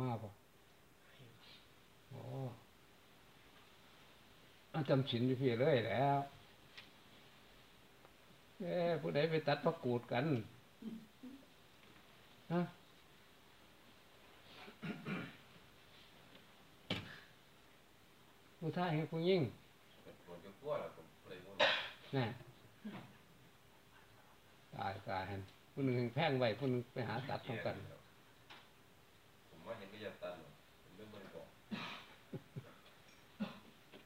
มาปะโอ้อจำฉินอยู่พี่เลยแล้วเอ้ผู้ใดไปตัดพระกูดกันฮะผู้ชาให้ผู้ยิ่งผมจะกลัวแล้วผมเลยว่านี่ตายตายหันผู้หนึ่งแพงไว้ผู้หนึ่งไปหาตัดของกัน ว่าเห็นก็จะตันผมเรื่องมันบอก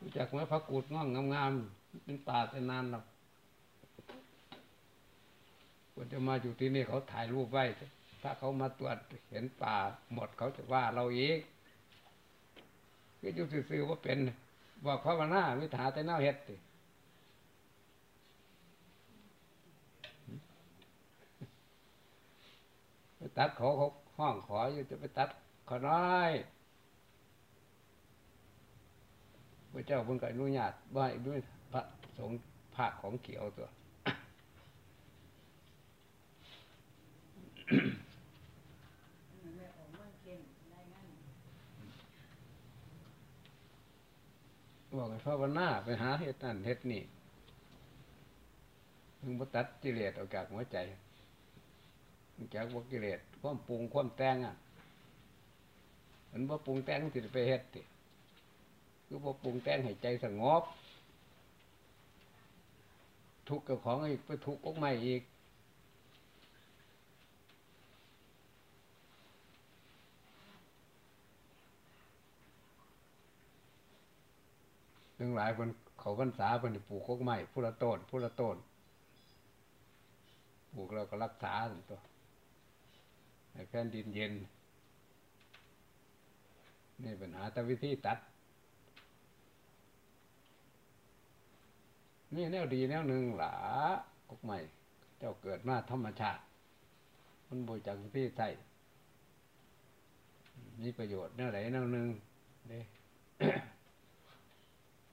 รู้จักไหมพระกูดง่องงามๆเป็นป่าแต่นานหรอกควรจะมาอยู่ที่นี่เขาถ่ายรูปไว้ ถ้าเขามาตรวจเห็นป่าหมดเขาจะว่าเราเองก็อยู่ซื่อๆว่าเป็น บอกภาวนาวิถาแต่เน่าเฮ็ดติไปตัดขาเขาห้องขออยู่จะไปตัด ขอน้อยพระเจ้าเพิ่งก็อนุญาตว่าให้ด้วยพระสงฆ์ภาคของเขียวตัวแม่อกเก่งได้งั้นบอกให้ภาวนาไปหาเฮ็ดนั่นเฮ็ดนี่มึงบ่ตัดกิเลสออกจากหัวใจมึงจากว่ากิเลสความปรุงความแต่งอะ มันบ่าปรุงแต่งสิไปเฮ็ดติคือบ่ปรุงแต่งให้ใจสงบ ทุกข์กับของอีกไปทุกข์อกใหม่อีกหนึ่งหลายคนเขาพรรษาเพิ่นปลูกกกไม้ผู้ละต้นผู้ละต้นปลูกแล้วก็รักษาตัวให้แผ่นดินเย็น นี่ปัญหาแต่วิธีตัด นี่แนวดีแนวหนึ่งหลากกไม้เจ้าเกิดมาธรรมชาติ มันบริจากวิธีใส่มีประโยชน์แนวไหนแนวหนึ่งเด้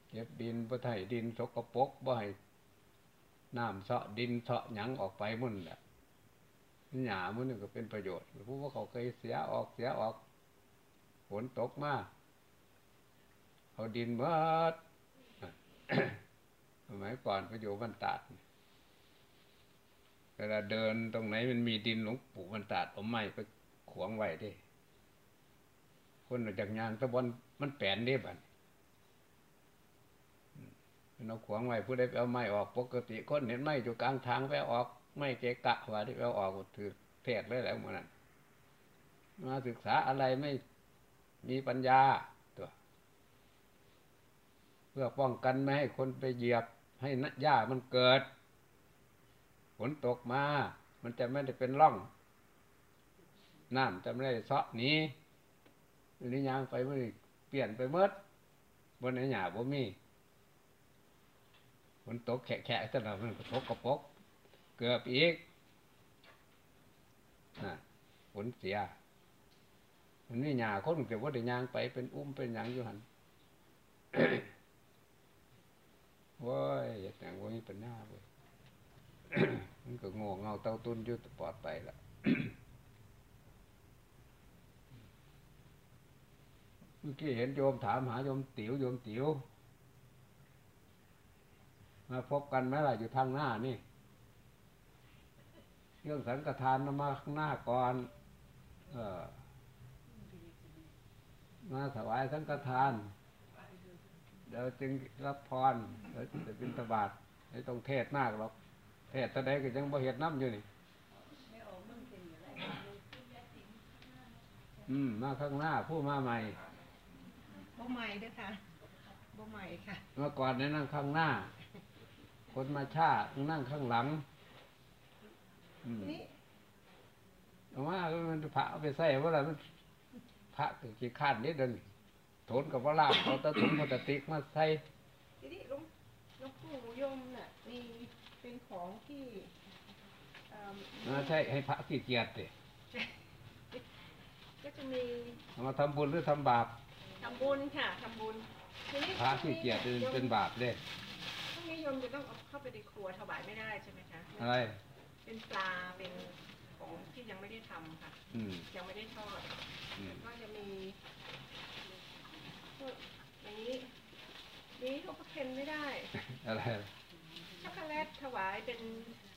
เก็บดินบ่ให้ดินสกปรกบ่ให้น้ำเสาะดินเสาะหยังออกไปมุ่นแหละหญ้ามันนี่ก็เป็นประโยชน์ผู้ว่าเขาเคยเสียออกเสียออก ฝนตกมาเอาดินบิดสมัยก่อนไปอยู่บ้านตาดเวลาเดินตรงไหนมันมีดินหลวงปู่บ้านตาดเอาไม้ไปขวางไว้ดิคนจากยางตะบอนมันแปนเด้บัดเราขวางไว้ผู้ใดไปเอาไม้ออกปกติคนเห็นไม้อยู่กลางทางไปออกไม่เกะกะว่าที่ไปเอาออกถือเทศเลยแหล้วมันนั้นมาศึกษาอะไรไม่ มีปัญญาตัวเพื่อป้องกันไม่ให้คนไปเหยียบ ให้นหญ้ามันเกิดฝนตกมา มันจะไม่ได้เป็นร่องน้ำจะไม่ได้เซาะนี้นี่ยางไปมันเปลี่ยนไปเมดบนไหนหยาบ่มีฝนตกแขะๆแต่ละมันก็ตกกระปก เกือบอีกนะฝนเสีย มันนี่หยาคนเกิดว่าได้ยางไปเป็นอุ้มเป็นหยังอยู่หันว้ยอย่าแต่งว่ามีปัญหาเว้ยมันก็ง่เงาเต้าตุ้นอยุตปลอดไปละเมื่อกี้เห็นโยมถามหาโยมติ๋วโยมติ๋วมาพบกันไหมล่ะอยู่ทางหน้านี่เรื่องสังฆทานนมาข้างหน้าก่อน เออ มาถวายสังฆทานเดี๋ยวจึงรับพรเดี๋ยวจะบินตบาทไม่ต้องเทศมากหรอกเทศตะใดก็ยังบ่เห็ดน้ำอยู่นี่แม่ออกมาเก่งอยู่ได้อืม มาข้างหน้าผู้มาใหม่บ่ใหม่เด้อค่ะบ่ใหม่ค่ะ เมื่อก่อนเนี่ยนั่งข้างหน้า คนมาชานั่งข้างหลังอืมนี่เอาว่ามันพระเอาไปใส่ว่าอะไรมัน พระก็ขี้ข้านนิดเดินโถนกับว่าลาบเอาตะถุงพลาสติกมาใส่ทีนี้หลุงหลุงปู่โยมน่ะมีเป็นของที่เอ่อมาใช่ให้พระขี้เกียจสิก็จะมีเอามาทำบุญหรือทำบาปทำบุญค่ะทำบุญทีนี้พระขี้เกียจเป็นเป็นบาปเด้พรุ่งนี้โยมจะต้องเอาเข้าไปในครัวถวายไม่ได้ใช่ไหมคะอะไรเป็นปลาเป็น ขของที่ยังไม่ได้ทำค่ะอืมยังไม่ได้ทอดอืมก็จะมีพวกอย่างนี้นี้เขาก็เค็นไม่ได้ อะไรช็อกโกแลตถวายเป็น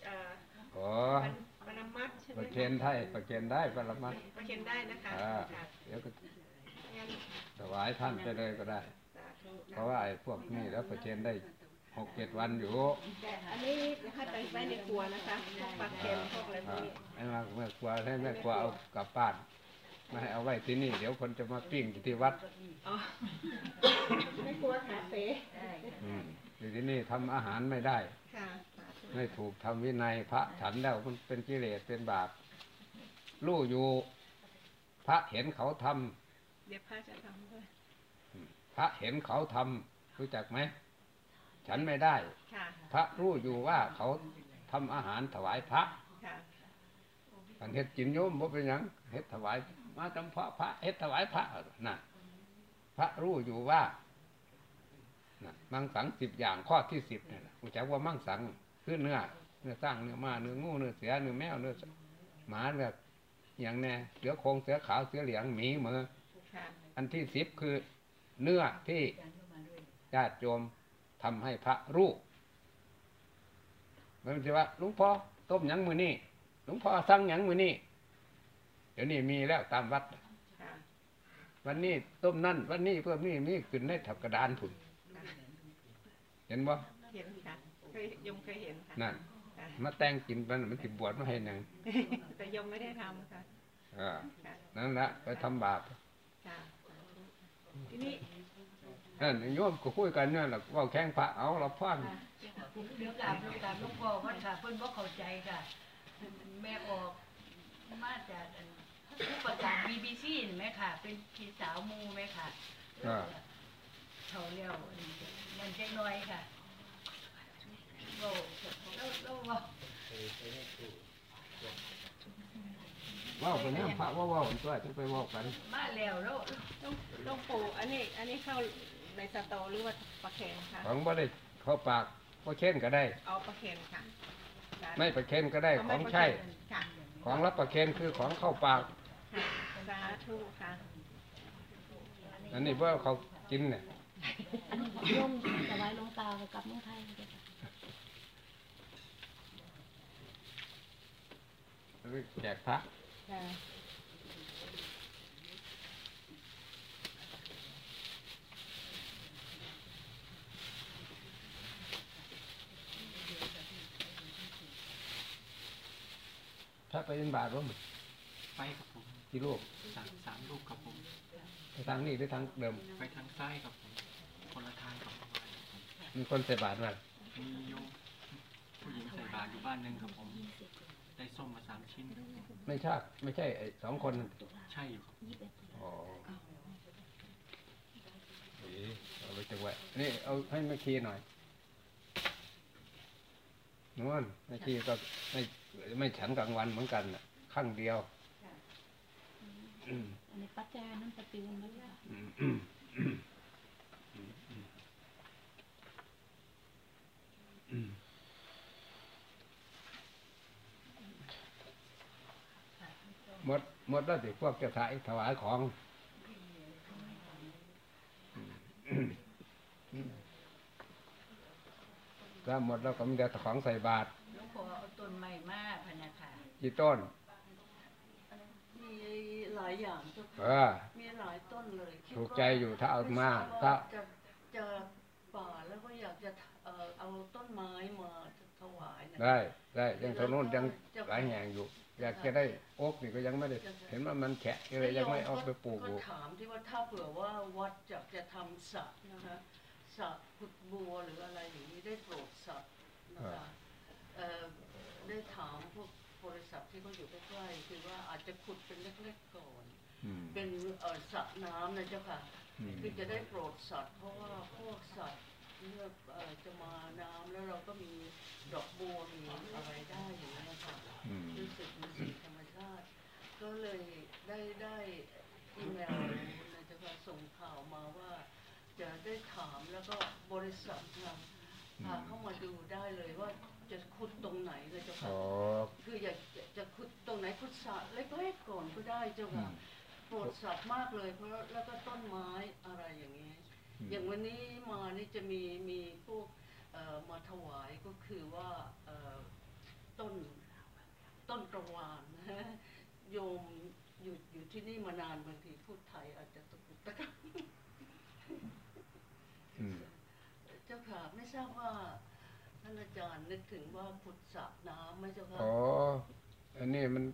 เอ่อโอ้ปันปรมัดใช่ไหมประเคนไทยประเคนได้ปรมัตถ์ประเคนได้นะคะอ่าค่ะเดี๋ยวก็งั้นถวายท่านไปเลยก็ได้สาธุเพราะว่าไอ้พวกนี้แล้วประเคนได้ หกเจ็ดวันอยู่แต่อันนี้นะคะไปไว้ในครัวนะคะพวกปลาเค็มพวกอะไรพวอ่ากนี้ไอ้มาแม่ครัวให้แม่ครัวเอากลับบ้านไม่ให้เอาไว้ที่นี่ เดี๋ยวคนจะมาปิ้งอยู่ที่วัดอ๋อไม่กลัวขาเสอืมอยู่ที่นี่ทำอาหารไม่ได้ค่ะสาธุไม่ถูกทำวินัยพระฉันแล้วมันเป็นกิเลสเป็นบาปรู้อยู่ พระเห็นเขาทำเดี๋ยวพระจะทำด้วยพระเห็นเขาทำรู้จักไหม ฉันไม่ได้ค่ะพระรู้อยู่ว่าเขาทำอาหารถวายพระค่ะอันเฮ็ดกินโยมบ่เป็นหยังเฮ็ดถวาย มาจำเพาะพระเฮ็ดถวายพระน่ะ พระรู้อยู่ว่าน่ะมังสังสิบอย่างข้อที่สิบเนี่ยนะรู้จักว่ามังสังคือเนื้อเนื้อสร้างเนื้อมาเนื้องูเนื้อเสือเนื้อแมวเนื้อหมาเนื้ออย่างแน่เสือโครงเสือขาวเสือเหลืองหมีเหมือค่ะอันที่สิบคือ เนื้อที่ญาติโยม ทำให้พระรู้มันจะว่าหลุงพ่อต้มหยังมือนี่หลวงพ่อสั่งหยังมือนี่เดี๋ยวนี้มีแล้วตามวัดค่ะวันนี้ต้มนั่น วันนี้เพิ่มนี่มีขึ้นในถับกระดานผุนเห็นบ่เห็นค่ะเคยยมเคยเห็นค่ะนั่นค่ะมาแต่งกินมันมันสิบวชมาให้หนังแต่ยมไม่ได้ทำค่ะเออค่ะนั่นละไปทำบาปค่ะทีนี้ นั่นโยมก็คุยกันเนี่ยแหละเว่าแข้งพระเอาเราพ่อนเดี๋ยวกราบลูกกราบหลูกพ่อก่อนค่ะเพิ่นบ่เข้าใจค่ะแม่ออกมาจากอันผู้ประกาศ BBC นี่แม่ค่ะ เป็นพี่สาวหมูแม่ค่ะเออเขาเรียกมันจักหน้อยค่ะเว้าเราเราเว้าเว่าเป็นเนี่ยพระเว่าเว่ากันตัวจะไปเว่ากัน มาแล้วแล้วต้องต้องปลูกอันนี้ อันนี้เข้า ในสตอหรือว่าปลาเค็มค่ะของบ่ได้เข้าปากก็เช่นก็ได้ เอาปลาเค็มค่ะไม่ประเคนก็ได้เอาขไม่องปลาใช่เค็มค่ะของรับประเคนคือของเข้าปากค่ะสาธุค่ะอันนี้เพื่อเขากินเนี่ยอันนี้โยมถวายหลวงตากับเมืองไทยเด้อค่ะแจกพระ ค่ะ ถ้าไปเป็นบาทร่วมไปครับผมกี่ลูกสามสามลูกครับผมไปทางนี้หรือทางเดิม ไปทางซ้ายครับผมคนละทางกับประมาณมีคนใส่บาทมามีโยมผู้หญิงใส่บาตรอยู่บ้านหนึ่งครับผม ได้ส้มมาสามชิ้นครับผมไม่ใช่ไม่ใช่ไอ้สองคนนั่นใช่อยู่ครับอ๋อเอ๋เอาไปจังไว้นี่เอาให้แม่คีหน่อย นวลแม่คีก็ไม่ไม่ฉันกลางวันเหมือนกันน่ะข้างเดียวอืมอันนี้ปัจจัยนั้นปฏิวัติค่ะอืมอืมอืมอืมอืมอืมหมดหมดแล้วสิพวกจะถ่ายถวายของอืมอืมอืม ถ้าหมดแล้วก็มีแต่ของใส่บาตรหลวงพ่อเอาต้นไม้มาพะนะค่ะกี่ต้น มีหลายอย่างเจ้าเอค่ะอ มีหลายต้นเลยคิดถูกว่าใจอยู่ถ้าเอามาไม่ทถ้าราบว่าจะจะป่าแล้วก็อยากจะเอ่อเอาต้นไม้มาถวายนะ ได้ได้ยังทางโน้นยังหลายแห่งอยู่ อยากจะได้โอ๊กนี่ก็ยังไม่ได้ เห็นว่ามันแฉะเลยยังไม่เอาไปปลูกอก็ยู่ ถามที่ว่าถ้าเผื่อว่าวัดอยากจะทำสระนะคะ สระขุดบัวหรืออะไรอย่างนี้ได้โปรดสัตว์นะคะเอ่อได้ถามพวกบริษัทที่เขาอยู่ใกล้ๆคือว่าอาจจะขุดเป็นเล็กๆก่อนอืมเป็นเอ่อสระน้ำนะเจ้าค่ะอืมคือจะได้โปรดสัตว์ เพราะว่าพวกสัตว์เมื่อเอ่อจะมาน้ำแล้วเราก็มีดอกบัวมีอะไรได้อยู่นะคะอืมรู้สึกมีสิ่งธรรมชาติ ก็เลยได้ได้อีเมลนะเจ้าค่ะส่งข่าวมาว่า จะได้ถามแล้วก็บริษัทนะพาเข้ามาดูได้เลยว่าจะขุดตรงไหนเลยเจ้าค่ะอ๋อคืออยากจะจะขุดตรงไหนพุทธะเล็กๆก่อนก็ได้เจ้าค่ะโปรดสัตว์มากเลยเพราะแล้วก็ต้นไม้อะไรอย่างนี้อืมอย่างวันนี้มานี่จะมีมีพวกเอ่อมาถวายก็คือว่าเอ่อต้นต้นกระวานนะฮะโยมอยู่อยู่ที่นี่มานานบางทีพูดไทยอาจจะตะกุกตะกัก อืม เจ้าค่ะไม่ทราบว่าท่านอาจารย์นึกถึงว่าผุดสระน้ำไหมเจ้าค่ะอ๋ออันนี้มัน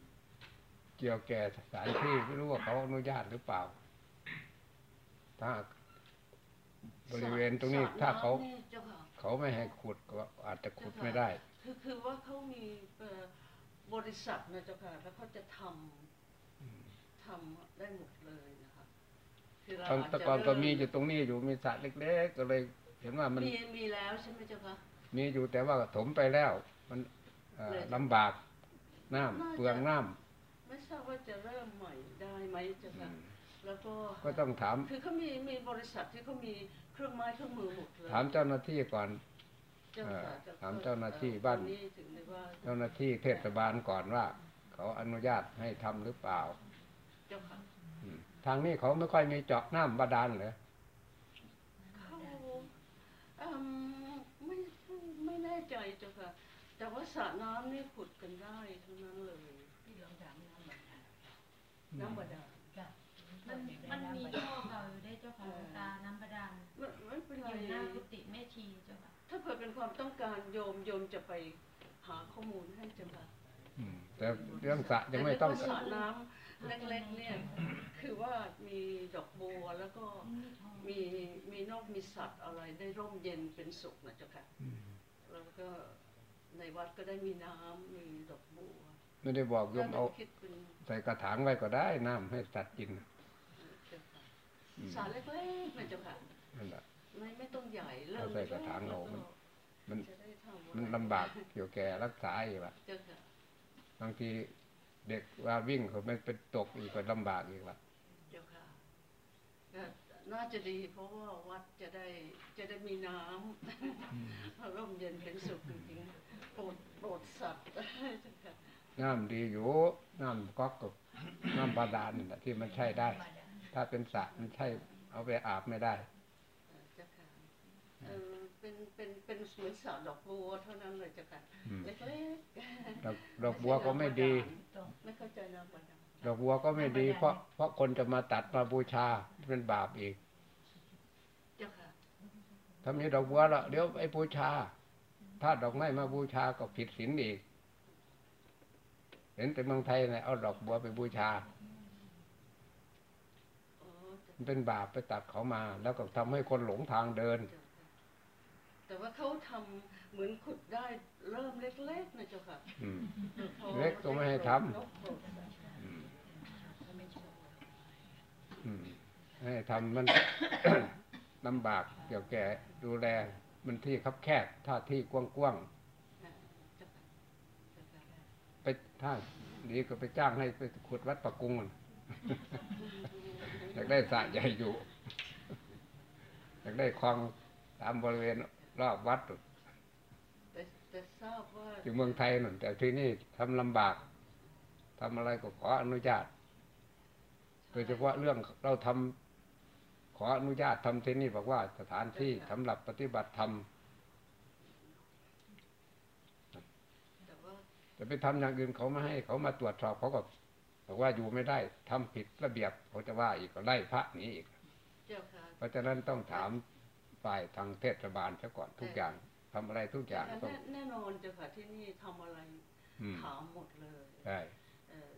เกี่ยวแก่สถานที่ไม่รู้ว่าเขาอนุญาตหรือเปล่า ถ้าบริเวณตรงนี้สะถ้าเขาน้ำนี่เจ้าค่ะเขาไม่ให้ขุดก็อาจจะขุดไม่ได้ คือคือว่าเขามีเอ่อบริษัทนะเจ้าค่ะแล้วเขาจะทำทำได้หมดเลยนะคะคือเราตอนอาจแตะจะกอนก็เริ่มีอยู่ตรงนี้อยู่มีสระเล็ก ๆ ก็เลย เห็นว่ามันมีมีแล้วใช่ไหมเจ้าค่ะมีอยู่แต่ว่าถมไปแล้ว มันเอ่อเลยลำบากน้ำเปลืองน้ไม่ทราบว่าจะเริ่มใหม่ได้ไหมเจ้าำอืค่ะมแล้วก็ก็ต้องถามคือเขามีมีบริษัทที่เขามีเครื่องไม้เครื่องมือหมดเลยถามเจ้าหน้าที่ก่อนเจ้าค่ะเอ่อถามเจ้าหน้าที่บ้านตอถึงได้ว่าเจ้าหน้าที่เทศบาลก่อนว่า เขาอนุญาตให้ทำหรือเปล่าเจ้าค่ะอืมทางนี้เขาไม่ค่อยมีเจาะน้ำบาดาลเหรอเขาเอิ่ม ไม่ไม่ไม่แน่ใจเจ้าค่ะ แต่ว่าสระน้ำนี่ขุดกันได้ทั้งนั้นเลยพี่ลองถามน้ำบาดาลน้ำบาดาลจ้ะมันมันมีท่อเก่าอยู่ได้เจ้าค่ะหลวงตาน้ำประดานไม่ไม่เป็นอไรยู่หน้ากุฏิแม่ชีเจ้าค่ะถ้าเผื่อเป็นความต้องการโยมโยมจะไปหาข้อมูลให้เจ้าค่ะอืมแต่เรื่องสระยังไม่ต้องแต่เรื่องว่าสระน้ำ เล็กๆเนี่ยคือว่ามีดอกบัวแล้วก็มีมีนกมีสัตว์อะไรได้ร่มเย็นเป็นสุขนะเจ้าค่ะอืมแล้วก็ในวัดก็ได้มีน้ำมีดอกบัวไม่ได้บอกโยมเอาคิดเป็นใส่กระถางไว้ก็ได้น้ำให้สัตว์กินเจ้าค่ะอืมสระเล็กๆนะเจ้าค่ะนั่นแหละไม่ไม่ต้องใหญ่เริ่มเอาใส่กระถางเอามันมันจะได้ทำมันลำบากเกี่ยวแก่รักษาอีกละเจ้าค่ะบางที เด็กว่าวิ่งเขาไม่เป็นตกอีกก็ลำบากอีกละเจ้าค่ะก็น่าจะดีเพราะว่าวัดจะได้จะได้มีน้ำร่มเย็นเป็นสุขจริงๆโปรดโปรดสัตว์เจ้าค่ะน้ำดีอยู่น้ำก๊อกกับน้ำบาดาลนี่แหละที่มันใช้ได้ ถ้าเป็นสระมันใช่เอาไปอาบไม่ได้เอ่อเจ้าค่ะ เออเป็นเป็นเป็นเหมือนสระดอกบัวเท่านั้นเลยเจ้าค่ะอืมเล็กดอกดอกบัวก็ไม่ดีๆไม่เข้าใจน้ำบาดาลดอกบัวก็ไม่ดี เพราะเพราะคนจะมาตัดมาบูชาเป็นบาปอีกเจ้าค่ะถ้ามีดอกบัวแล้วเดี๋ยวไอ้บูชา ถ้าดอกไม้มาบูชาก็ผิดศีลอีก เห็นแต่เมืองไทยเนี่ยเอาดอกบัวไปบูชาอ๋อเจ้ามันเป็นบาปไปตัดเขามา แล้วก็ทำให้คนหลงทางเดินเจ้าค่ะ แต่ว่าเขาทำเหมือนขุดได้เริ่มเล็กๆนะเจ้าค่ะอืมพอเล็กก็ไม่ให้ทำนกโปรดสัตว์อืมอืมให้ทำมันลำบากเกี่ยวแก่ดูแลมันที่คับแคบถ้าที่กว้างอ่าเจ้าค่ะเจ้าค่ะๆไปถ้าดีก็ไปจ้างให้ไปขุดวัดปะกุงมันอยากได้สระใหญ่อยู่อยากได้คลองตามบริเวณ รอบวัดแต่แต่ทราบว่าอยู่เมืองไทยนั่นแต่ที่นี่ทำลำบากทำอะไรก็ขออนุญาตโดยเฉพาะเรื่องเราทำขออนุญาตทำที่นี่บอกว่าสถานที่สำหรับปฏิบัติธรรมแต่ว่าจะไปทำอย่างอื่นเขาไม่ให้เขามาตรวจสอบเขาก็บอกว่าอยู่ไม่ได้ทำผิดระเบียบเขาจะว่าอีกก็ไล่พระหนีอีกเจ้าค่ะเพราะฉะนั้นต้องถาม ฝ่ายทางเทศบาลซะก่อนทุกอย่างทำอะไรทุกอย่างต้องแน่แน่นอนเจ้าค่ะที่นี่ทำอะไรอืมถามหมดเลยใช่เอ่อ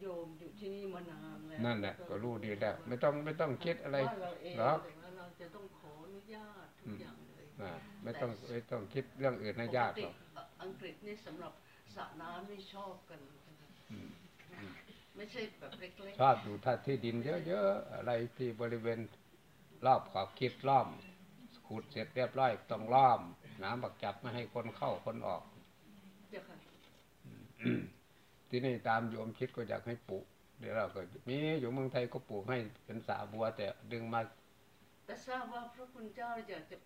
โยมอยู่ที่นี่มานานแล้วนั่นแหละก็รู้ดีแล้วไม่ต้องไม่ต้องคิดอะไรว่าเราเองหรอกแต่ว่าเราจะต้องขออนุญาตทุอืกมอย่างเลยนะไม่ต้องไม่ต้องคิดเรื่องอื่นให้ยากปหรติอกอังกฤษนี่สำหรับสระน้ำนี่ชอบกันนะคะอืมไม่ใช่แบบเล็กชอบอยู่ถ้าที่ดินเยอะๆอะไรที่บริเวณรอบขอบคิดล้อม ขุดเสร็จเรียบร้อยต้องล้อมน้ำบักจับไม่ให้คนเข้าคนออกๆเจ้าค่ะที่นี่ตามโยมคิดก็อยากให้ปลูกเดี๋ยวเราก็มีอยู่เมืองไทยก็ปลูกให้เป็นสาบัว แต่ดึงมาแต่ทราบว่าพระคุณเจ้าอยากจะ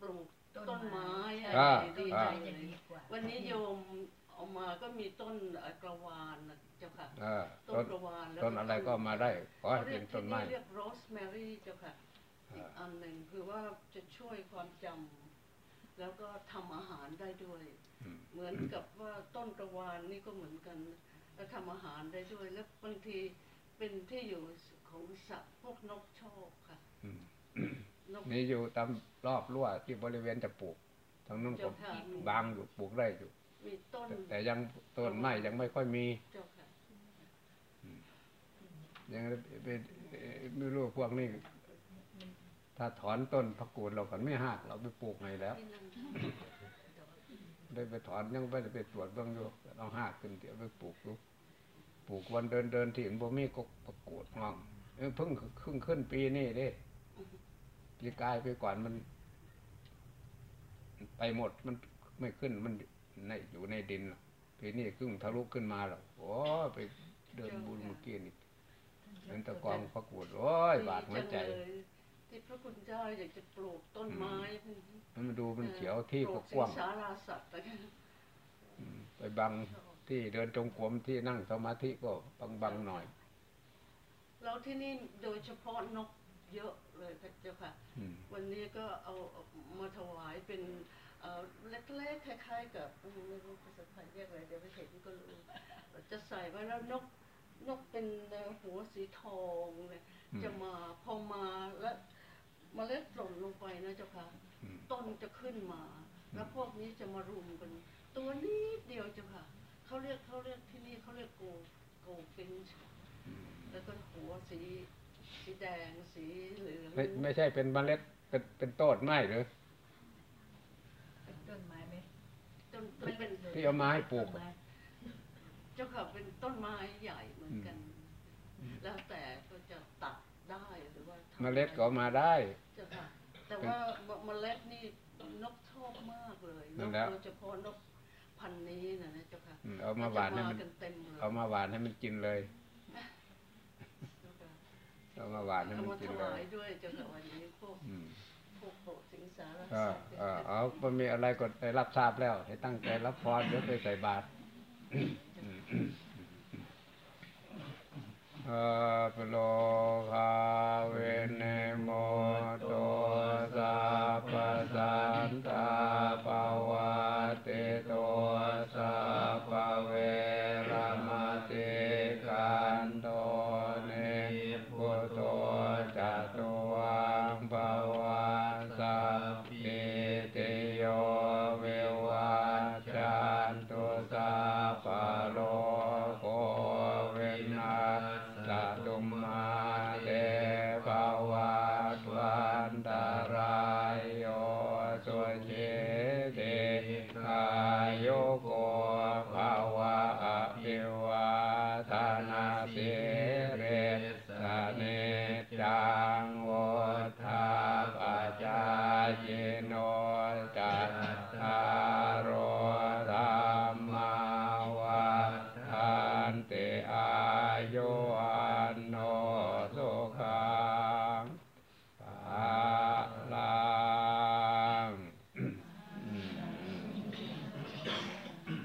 ปลูกต้นไม้อะอ่าไรดีอ่าจังเลยวันนี้โยมเอามาก็มีต้นเอ่อกระวานนะเจ้าค่ะเออต้ต้นนกระวานแล้วต้นอะไรก็มาได้ขอให้เป็นต้นไม้เรียกโรสแมรี่เจ้าค่ะ อ่าอีกอันหนึ่งคือว่าจะช่วยความจำแล้วก็ทำอาหารได้ด้วยอืมเหมือนกับว่าต้นกระวานนี่ก็เหมือนกัน แล้วทำอาหารได้ด้วย แล้วบางทีเป็นที่อยู่ของสัตว์พวกนกชอบค่ะอืมนกนี่อยู่ตามรอบรั้วที่บริเวณจะปลูกทางนู้นก็เจ้าค่ะบางอยู่ปลูกได้อยู่มีต้นแต่แต่ยังต้นไม้ยังไม่ค่อยมีเจ้าค่ะยังไปไม่รู้พวกนี้ ถ้าถอนต้นผักกูดเราก็ไม่หักเราไปปลูกไงแล้ว ได้ไปถอนยังไม่ไปตรวจเบ้างอยู่เราหักขึ้นเดี๋ยวไปปลูกดูปลูกวันเดินเดินที่นบ่มีก็ผักกูดงองเพิ่งครึ่งขึ้นปีนี้เด้ปีกายไปก่อนมัน ไปหมดมันไม่ขึ้นมันในอยู่ในดินปีนี้ครึ่งทะลุขึ้นมาแล้วโอ้ไปเดินบุญเมื่อกี้นี่เป็นตะกองผักกูดโอ้ยบาดหัวใจ ที่พระคุณเจ้าอยากจะปลูกต้นไม้มันมาดูมันเขียวที่ปลูก็กว้างสิงสาราสัตว์นะคะอืมไปบังที่เดินจงกรมที่นั่งสมาธิก็บังบังๆหน่อยแล้วที่นี่โดยเฉพาะนกเยอะเลยค่ะเจ้าค่ะอืมวันนี้ก็เอามาถวายเป็นเอ่อเล็กๆคล้ายๆกับอืมไม่รู้ภาษาไทยเรียกอะไรเดี๋ยวไปเห็นก็รู้จะใส่ไว้แล้วนกนกเป็นเอ่อหัวสีทองเลยจะมาพอมาแล้ว เมล็ดหล่นลงไปนะเจ้าค่ะอืมต้นจะขึ้นมา แล้วพวกนี้จะมารุมกัน ตัวนิดเดียวเจ้าค่ะเขาเรียกเขาเรียกที่นี่เขาเรียกโกโกฟินช์อืมแล้วก็หัวสีสีแดงสีเหลืองไม่ไม่ใช่เป็นเมล็ดเป็นเป็นต้นไม้หรือเป็นต้นไม้ไหมต้นต้นเป็นที่เอามาให้ปลูกต้นไม้เจ้าค่ะเป็นต้นไม้ใหญ่เหมือนกัน แล้วแต่ก็จะตัดได้หรือว่าทำ เมล็ดก็เอามาได้เจ้าค่ะแต่ว่าเมล็ดนี่นกชอบมากเลยนั่นนกแหละโดยเฉพาะนกพันธุ์นี้นะนะเจ้าค่ะอืมเอามาหวานให้มันจะกันเต็มเลยเอามาหวานให้มันกินเลยเจ้าค่ะเอามาหวานให้เอามันมากิถนเลวายยด้วยเจ้าค่ะวันนี้พวกอืมพวกโปรดสิงสารก็สัตว์เออเอามันมีอะไรก็ได้รับทราบแล้ว ให้ตั้งใจรับพรเดี๋ยวไปใส่บาตร ปโลกาเวเน